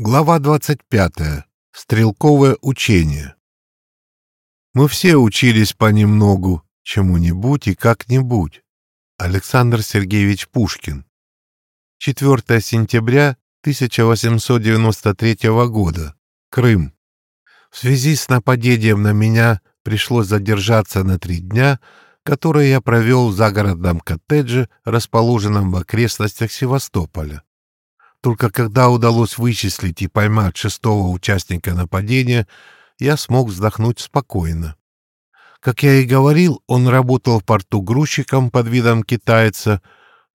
Глава 25. Стрелковое учение. Мы все учились понемногу, чему-нибудь и как-нибудь. Александр Сергеевич Пушкин. 4 сентября 1893 года. Крым. В связи с нападением на меня пришлось задержаться на три дня, которые я провел в загородном коттедже, расположенном в окрестностях Севастополя. Только когда удалось вычислить и поймать шестого участника нападения, я смог вздохнуть спокойно. Как я и говорил, он работал в порту грузчиком под видом китайца,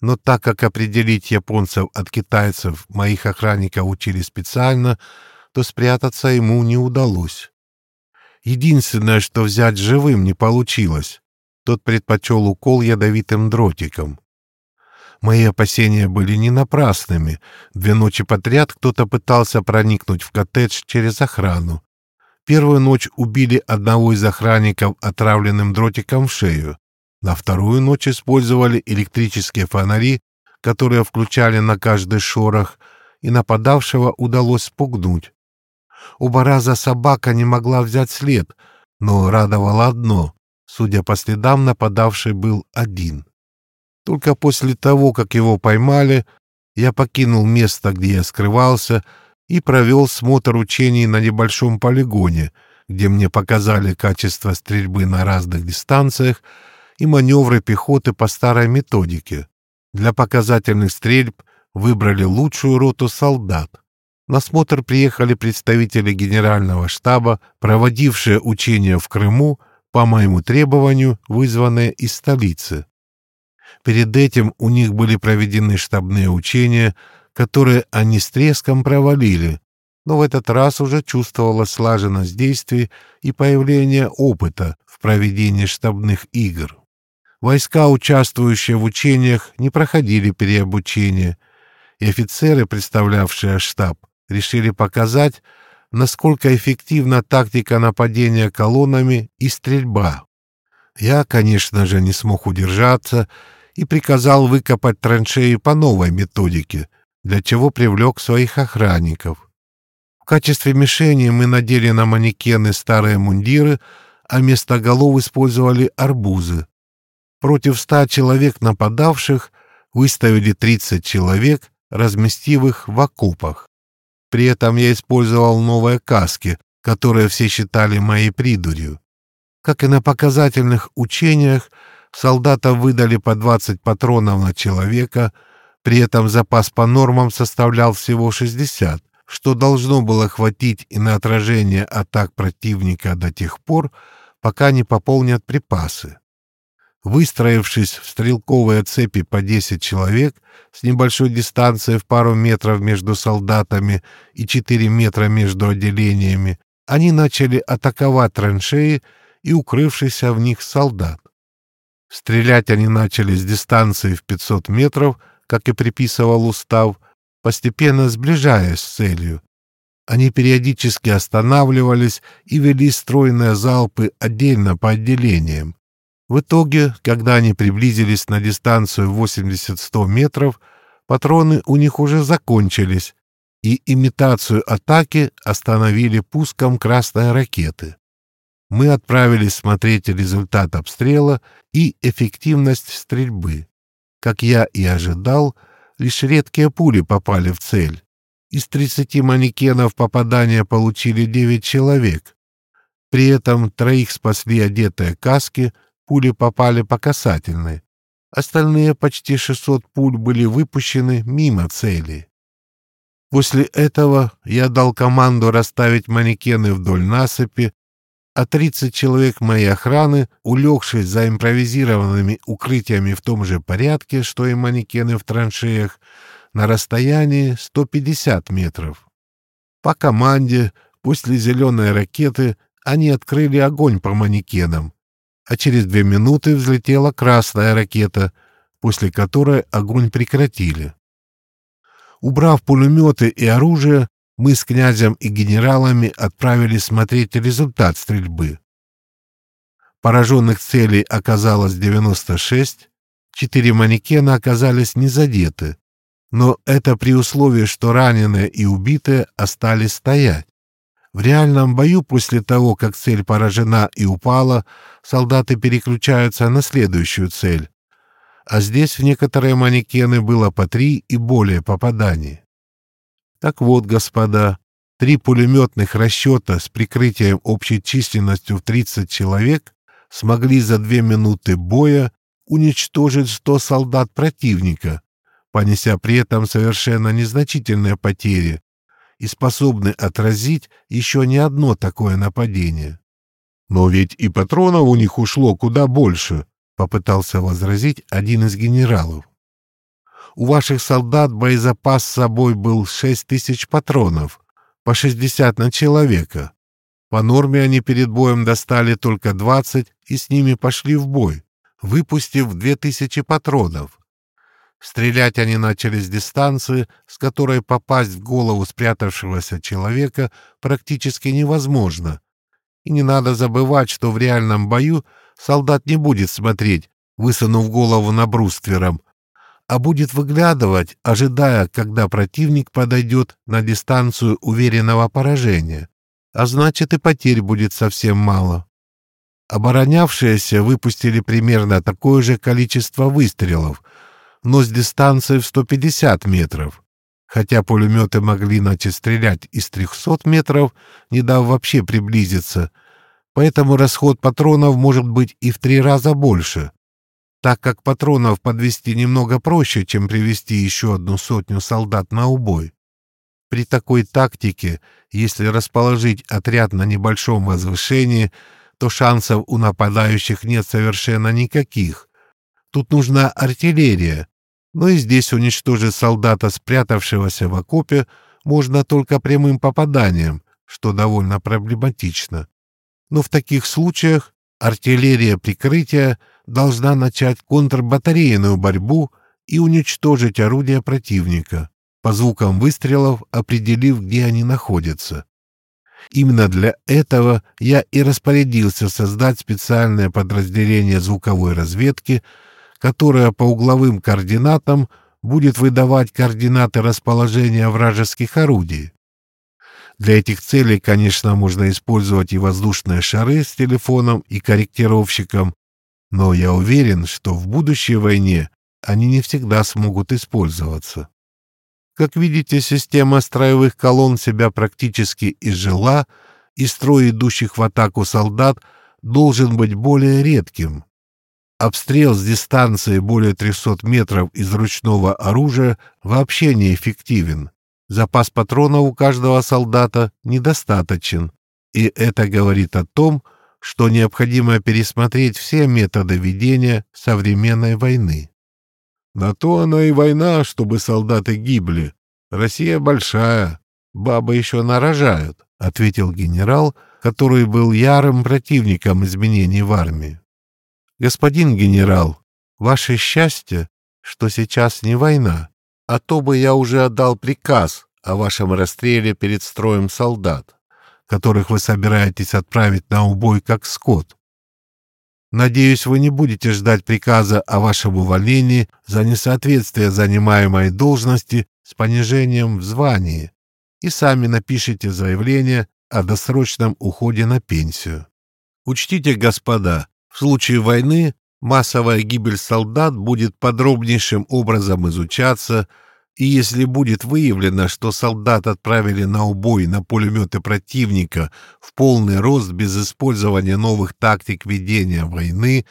но так как определить японцев от китайцев моих охранников учили специально, то спрятаться ему не удалось. Единственное, что взять живым не получилось. Тот предпочел укол ядовитым дротиком. Мои опасения были не напрасными. Две ночи подряд кто-то пытался проникнуть в коттедж через охрану. Первую ночь убили одного из охранников отравленным дротиком в шею. На вторую ночь использовали электрические фонари, которые включали на каждый шорох, и нападавшего удалось спугнуть. Оба раза собака не могла взять след, но радовало одно — судя по следам, нападавший был один. Только после того, как его поймали, я покинул место, где я скрывался, и провел смотр учений на небольшом полигоне, где мне показали качество стрельбы на разных дистанциях и маневры пехоты по старой методике. Для показательных стрельб выбрали лучшую роту солдат. На смотр приехали представители генерального штаба, проводившие учения в Крыму по моему требованию, вызванные из столицы. Перед этим у них были проведены штабные учения, которые они с треском провалили, но в этот раз уже чувствовалась слаженность действий и появление опыта в проведении штабных игр. Войска, участвующие в учениях, не проходили переобучение, и офицеры, представлявшие штаб, решили показать, насколько эффективна тактика нападения колоннами и стрельба. Я, конечно же, не смог удержаться и приказал выкопать траншеи по новой методике, для чего привлек своих охранников. В качестве мишени мы надели на манекены старые мундиры, а вместо голов использовали арбузы. Против ста человек нападавших выставили 30 человек, разместив их в окопах. При этом я использовал новые каски, которые все считали моей придурью. Как и на показательных учениях, солдатам выдали по 20 патронов на человека, при этом запас по нормам составлял всего 60, что должно было хватить и на отражение атак противника до тех пор, пока не пополнят припасы. Выстроившись в стрелковые цепи по 10 человек с небольшой дистанцией в пару метров между солдатами и 4 метра между отделениями, они начали атаковать траншеи и укрывшийся в них солдат. Стрелять они начали с дистанции в 500 метров, как и приписывал устав, постепенно сближаясь с целью. Они периодически останавливались и вели стройные залпы отдельно по отделениям. В итоге, когда они приблизились на дистанцию 80-100 метров, патроны у них уже закончились, и имитацию атаки остановили пуском красной ракеты мы отправились смотреть результат обстрела и эффективность стрельбы. Как я и ожидал, лишь редкие пули попали в цель. Из 30 манекенов попадания получили 9 человек. При этом троих спасли одетые каски, пули попали по касательной. Остальные почти 600 пуль были выпущены мимо цели. После этого я дал команду расставить манекены вдоль насыпи, а 30 человек моей охраны, улегшись за импровизированными укрытиями в том же порядке, что и манекены в траншеях, на расстоянии 150 метров. По команде, после зеленой ракеты, они открыли огонь по манекенам, а через две минуты взлетела красная ракета, после которой огонь прекратили. Убрав пулеметы и оружие, мы с князем и генералами отправились смотреть результат стрельбы. Пораженных целей оказалось 96, четыре манекена оказались не задеты. Но это при условии, что раненые и убитые остались стоять. В реальном бою после того, как цель поражена и упала, солдаты переключаются на следующую цель. А здесь в некоторые манекены было по три и более попаданий. Так вот, господа, три пулеметных расчета с прикрытием общей численностью в 30 человек смогли за две минуты боя уничтожить 100 солдат противника, понеся при этом совершенно незначительные потери, и способны отразить еще не одно такое нападение. «Но ведь и патронов у них ушло куда больше», — попытался возразить один из генералов. «У ваших солдат боезапас с собой был шесть тысяч патронов, по шестьдесят на человека. По норме они перед боем достали только двадцать и с ними пошли в бой, выпустив две тысячи патронов. Стрелять они начали с дистанции, с которой попасть в голову спрятавшегося человека практически невозможно. И не надо забывать, что в реальном бою солдат не будет смотреть, высунув голову на бруствером, а будет выглядывать, ожидая, когда противник подойдет на дистанцию уверенного поражения. А значит, и потерь будет совсем мало. Оборонявшиеся выпустили примерно такое же количество выстрелов — но с дистанцией в 150 метров, хотя пулеметы могли начать стрелять из 300 метров, не дав вообще приблизиться, поэтому расход патронов может быть и в три раза больше, так как патронов подвести немного проще, чем привести еще одну сотню солдат на убой. При такой тактике, если расположить отряд на небольшом возвышении, то шансов у нападающих нет совершенно никаких. Тут нужна артиллерия, но и здесь уничтожить солдата, спрятавшегося в окопе, можно только прямым попаданием, что довольно проблематично. Но в таких случаях артиллерия прикрытия должна начать контрбатарейную борьбу и уничтожить орудия противника, по звукам выстрелов определив, где они находятся. Именно для этого я и распорядился создать специальное подразделение звуковой разведки, которая по угловым координатам будет выдавать координаты расположения вражеских орудий. Для этих целей, конечно, можно использовать и воздушные шары с телефоном и корректировщиком, но я уверен, что в будущей войне они не всегда смогут использоваться. Как видите, система строевых колонн себя практически изжила, и строй идущих в атаку солдат должен быть более редким. Обстрел с дистанции более 300 метров из ручного оружия вообще неэффективен. Запас патронов у каждого солдата недостаточен. И это говорит о том, что необходимо пересмотреть все методы ведения современной войны. На то она и война, чтобы солдаты гибли. Россия большая, бабы еще нарожают, — ответил генерал, который был ярым противником изменений в армии. Господин генерал, ваше счастье, что сейчас не война, а то бы я уже отдал приказ о вашем расстреле перед строем солдат, которых вы собираетесь отправить на убой как скот. Надеюсь, вы не будете ждать приказа о вашем увольнении за несоответствие занимаемой должности с понижением в звании и сами напишите заявление о досрочном уходе на пенсию. Учтите, господа, в случае войны массовая гибель солдат будет подробнейшим образом изучаться, и если будет выявлено, что солдат отправили на убой на пулеметы противника в полный рост без использования новых тактик ведения войны,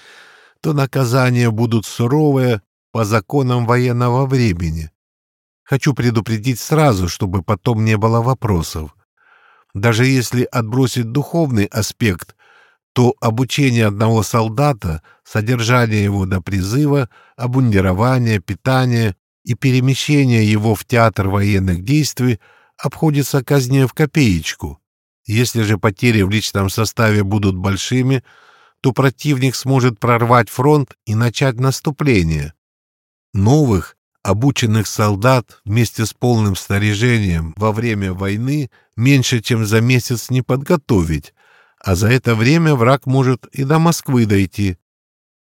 то наказания будут суровые по законам военного времени. Хочу предупредить сразу, чтобы потом не было вопросов. Даже если отбросить духовный аспект, то обучение одного солдата, содержание его до призыва, обмундирование, питание и перемещение его в театр военных действий обходится казне в копеечку. Если же потери в личном составе будут большими, то противник сможет прорвать фронт и начать наступление. Новых, обученных солдат вместе с полным снаряжением во время войны меньше, чем за месяц не подготовить, а за это время враг может и до Москвы дойти.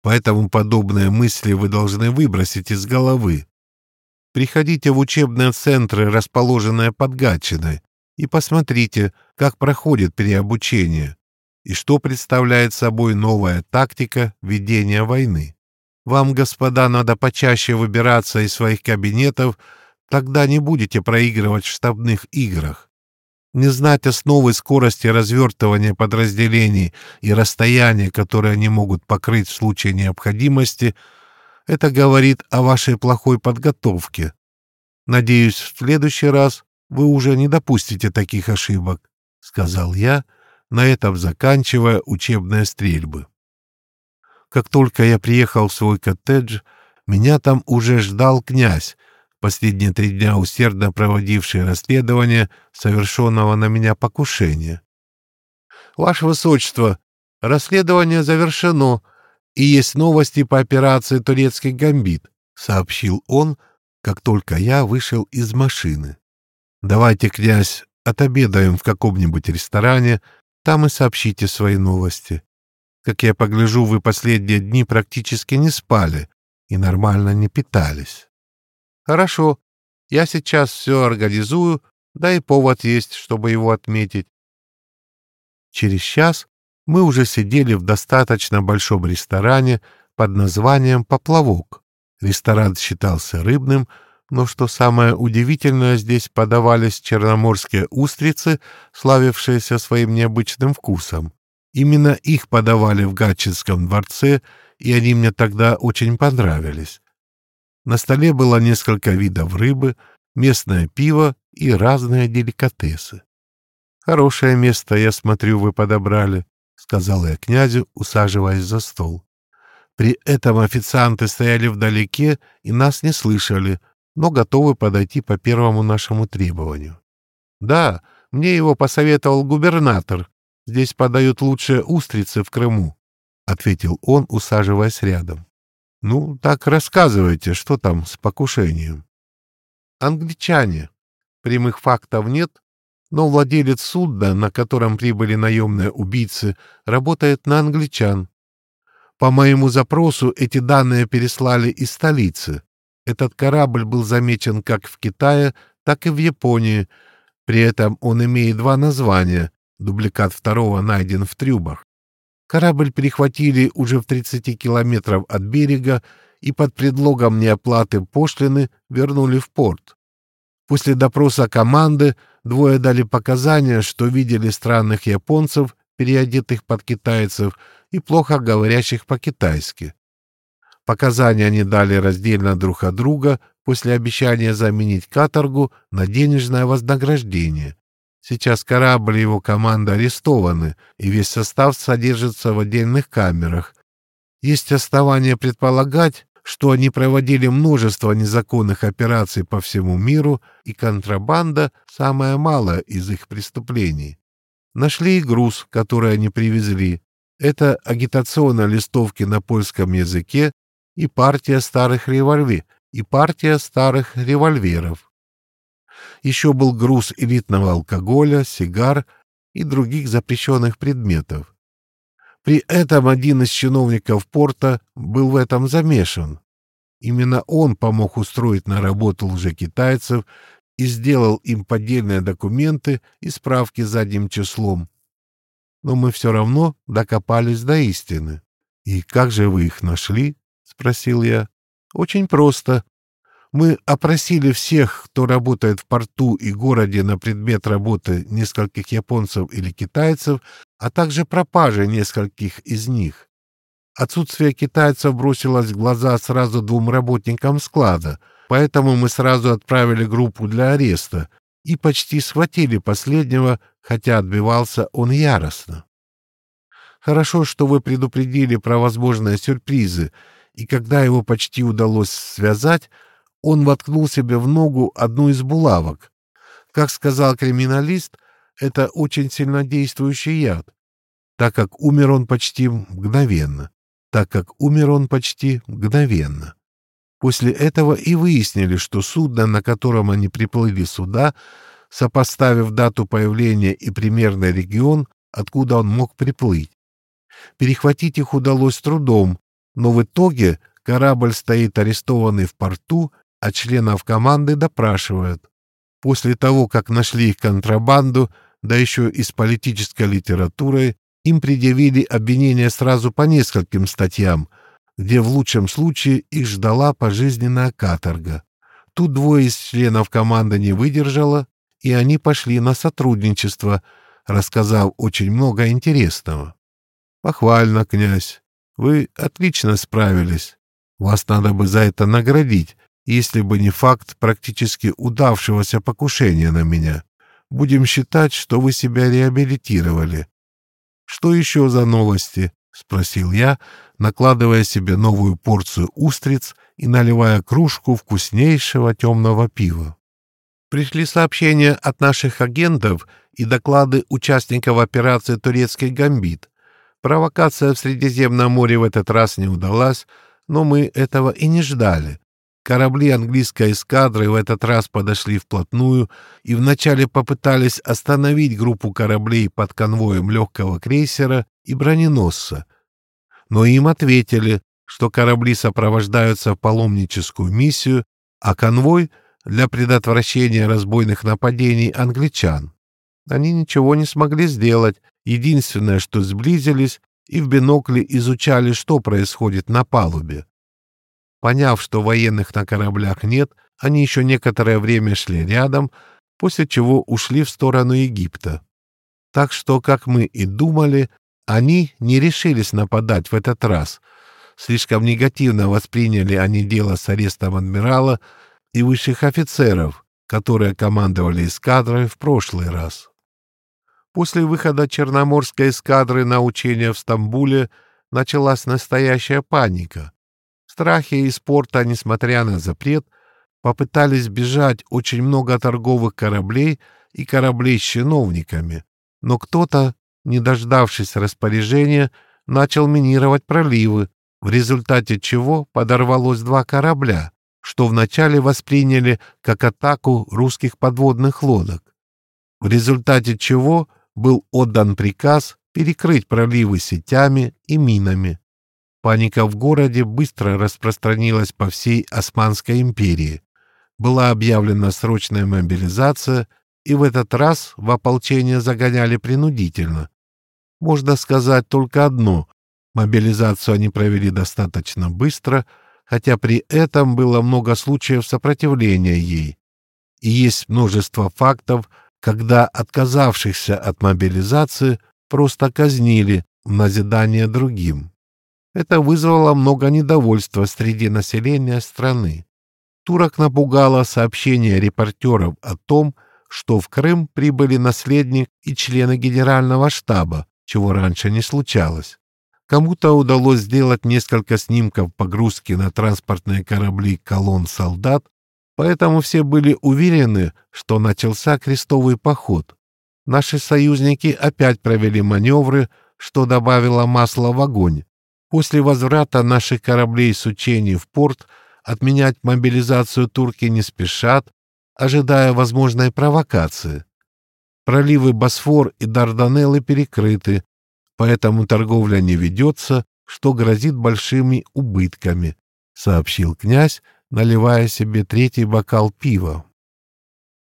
Поэтому подобные мысли вы должны выбросить из головы. Приходите в учебные центры, расположенные под Гатчиной, и посмотрите, как проходит переобучение и что представляет собой новая тактика ведения войны. Вам, господа, надо почаще выбираться из своих кабинетов, тогда не будете проигрывать в штабных играх. Не знать основы скорости развертывания подразделений и расстояния, которые они могут покрыть в случае необходимости, это говорит о вашей плохой подготовке. Надеюсь, в следующий раз вы уже не допустите таких ошибок, — сказал я, на этом заканчивая учебные стрельбы. Как только я приехал в свой коттедж, меня там уже ждал князь, последние три дня усердно проводивший расследование совершенного на меня покушения. «Ваше Высочество, расследование завершено, и есть новости по операции «Турецкий гамбит», — сообщил он, как только я вышел из машины. «Давайте, князь, отобедаем в каком-нибудь ресторане, там и сообщите свои новости. Как я погляжу, вы последние дни практически не спали и нормально не питались». «Хорошо, я сейчас все организую, да и повод есть, чтобы его отметить». Через час мы уже сидели в достаточно большом ресторане под названием «Поплавок». Ресторан считался рыбным, но что самое удивительное, здесь подавались черноморские устрицы, славившиеся своим необычным вкусом. Именно их подавали в Гатчинском дворце, и они мне тогда очень понравились. На столе было несколько видов рыбы, местное пиво и разные деликатесы. «Хорошее место, я смотрю, вы подобрали», — сказал я князю, усаживаясь за стол. При этом официанты стояли вдалеке и нас не слышали, но готовы подойти по первому нашему требованию. «Да, мне его посоветовал губернатор. Здесь подают лучшие устрицы в Крыму», — ответил он, усаживаясь рядом. «Ну, так рассказывайте, что там с покушением». «Англичане. Прямых фактов нет, но владелец судна, на котором прибыли наемные убийцы, работает на англичан. По моему запросу эти данные переслали из столицы. Этот корабль был замечен как в Китае, так и в Японии. При этом он имеет два названия. Дубликат второго найден в трюбах. Корабль перехватили уже в 30 километров от берега и под предлогом неоплаты пошлины вернули в порт. После допроса команды двое дали показания, что видели странных японцев, переодетых под китайцев, и плохо говорящих по-китайски. Показания они дали раздельно друг от друга после обещания заменить каторгу на денежное вознаграждение. Сейчас корабль и его команда арестованы, и весь состав содержится в отдельных камерах. Есть основания предполагать, что они проводили множество незаконных операций по всему миру, и контрабанда — самое малое из их преступлений. Нашли и груз, который они привезли. Это агитационные листовки на польском языке и партия старых револьверов, и партия старых револьверов. Еще был груз элитного алкоголя, сигар и других запрещенных предметов. При этом один из чиновников порта был в этом замешан. Именно он помог устроить на работу лжекитайцев и сделал им поддельные документы и справки задним числом. Но мы все равно докопались до истины. «И как же вы их нашли?» — спросил я. «Очень просто. Мы опросили всех, кто работает в порту и городе на предмет работы нескольких японцев или китайцев, а также пропажи нескольких из них. Отсутствие китайцев бросилось в глаза сразу двум работникам склада, поэтому мы сразу отправили группу для ареста и почти схватили последнего, хотя отбивался он яростно. Хорошо, что вы предупредили про возможные сюрпризы, и когда его почти удалось связать, он воткнул себе в ногу одну из булавок. Как сказал криминалист, это очень сильнодействующий яд, так как умер он почти мгновенно. Так как умер он почти мгновенно. После этого и выяснили, что судно, на котором они приплыли сюда, сопоставив дату появления и примерный регион, откуда он мог приплыть. Перехватить их удалось трудом, но в итоге корабль стоит арестованный в порту а членов команды допрашивают. После того, как нашли их контрабанду, да еще и с политической литературой, им предъявили обвинения сразу по нескольким статьям, где в лучшем случае их ждала пожизненная каторга. Тут двое из членов команды не выдержало, и они пошли на сотрудничество, рассказав очень много интересного. «Похвально, князь. Вы отлично справились. Вас надо бы за это наградить, если бы не факт практически удавшегося покушения на меня. Будем считать, что вы себя реабилитировали. Что еще за новости? — спросил я, накладывая себе новую порцию устриц и наливая кружку вкуснейшего темного пива. Пришли сообщения от наших агентов и доклады участников операции «Турецкий гамбит». Провокация в Средиземном море в этот раз не удалась, но мы этого и не ждали. Корабли английской эскадры в этот раз подошли вплотную и вначале попытались остановить группу кораблей под конвоем легкого крейсера и броненосца. Но им ответили, что корабли сопровождаются в паломническую миссию, а конвой — для предотвращения разбойных нападений англичан. Они ничего не смогли сделать, единственное, что сблизились и в бинокле изучали, что происходит на палубе. Поняв, что военных на кораблях нет, они еще некоторое время шли рядом, после чего ушли в сторону Египта. Так что, как мы и думали, они не решились нападать в этот раз. Слишком негативно восприняли они дело с арестом адмирала и высших офицеров, которые командовали эскадрой в прошлый раз. После выхода Черноморской эскадры на учения в Стамбуле началась настоящая паника. Страхе из порта, несмотря на запрет, попытались бежать очень много торговых кораблей и кораблей с чиновниками, но кто-то, не дождавшись распоряжения, начал минировать проливы, в результате чего подорвалось два корабля, что вначале восприняли как атаку русских подводных лодок, в результате чего был отдан приказ перекрыть проливы сетями и минами. Паника в городе быстро распространилась по всей Османской империи. Была объявлена срочная мобилизация, и в этот раз в ополчение загоняли принудительно. Можно сказать только одно — мобилизацию они провели достаточно быстро, хотя при этом было много случаев сопротивления ей. И есть множество фактов, когда отказавшихся от мобилизации просто казнили в назидание другим. Это вызвало много недовольства среди населения страны. Турок напугало сообщение репортеров о том, что в Крым прибыли наследник и члены генерального штаба, чего раньше не случалось. Кому-то удалось сделать несколько снимков погрузки на транспортные корабли колонн солдат, поэтому все были уверены, что начался крестовый поход. Наши союзники опять провели маневры, что добавило масла в огонь. После возврата наших кораблей с учений в порт отменять мобилизацию турки не спешат, ожидая возможной провокации. Проливы Босфор и Дарданеллы перекрыты, поэтому торговля не ведется, что грозит большими убытками, — сообщил князь, наливая себе третий бокал пива.